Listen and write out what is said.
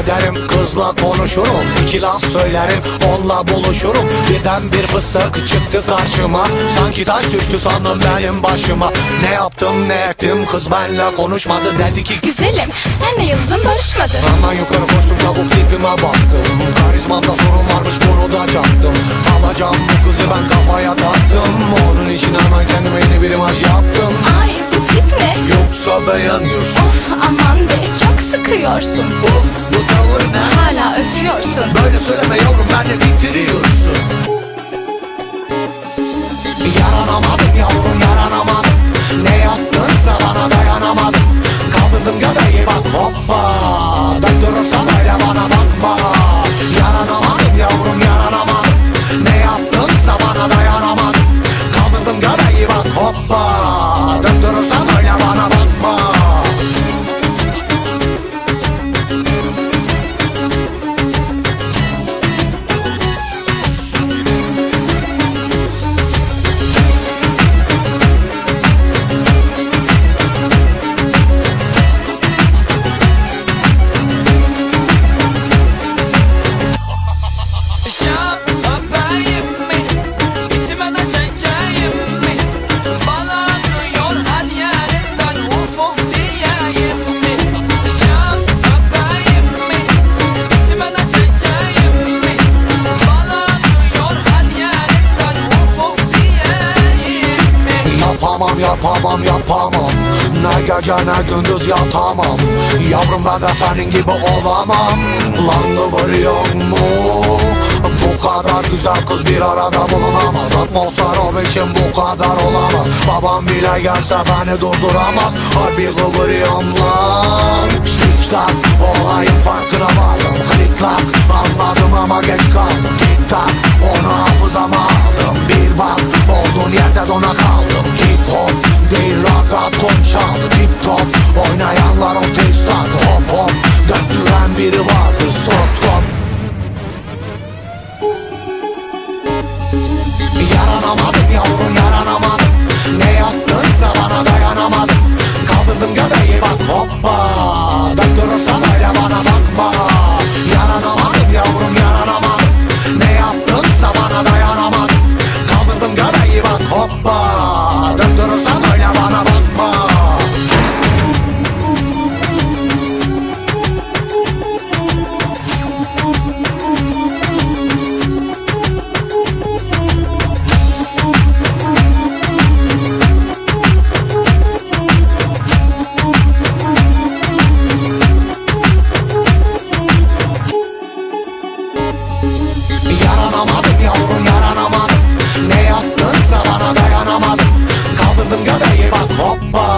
ederim. Kızla konuşurum iki laf söylerim Onunla buluşurum. Birden bir fıstık çıktı karşıma. Sanki taş düştü sandım benim başıma. Ne yaptım ne ettim? Kız benle konuşmadı Dedi ki Güzelim senle yıldızım barışmadı. Hemen yukarı koştum çabuk tipime baktım. Karizmamda sorun varmış bunu da çaktım. Alacağım bu kızı ben kafaya taktım. Onun için hemen kendime yeni bir imaj yaptım. Ay bu tip ne? Yoksa beğeniyorsun Of aman be çok sıkıyorsun. Of ötüyorsun. Böyle söyleme yavrum benle bitiriyorsun Yapamam yapamam yapamam. Ne gece ne gündüz yatamam. Yavrum ben de senin gibi olamam. Lan kıvırıyor mu? Bu kadar güzel kız bir arada bulunamaz. Atmosfer o biçim bu kadar olamaz. Babam bile gelse beni durduramaz. Harbi kıvırıyorum lan. Şikşak olayın farkına vardım. Kliklak anladım ama geç kaldım top Oynayanlar ortaya start hop hop. Döktüren biri vardı stop stop. Yaranamadım yavrum yaranamadım. Ne yaptınsa bana dayanamadım. Kaldırdım göbeği bak hoppa. Döktürürsen öyle bana bakma. Yaranamadım yavrum yaranamadım. Ne yaptınsa bana dayanamadım. Kaldırdım göbeği bak hoppa. Papa.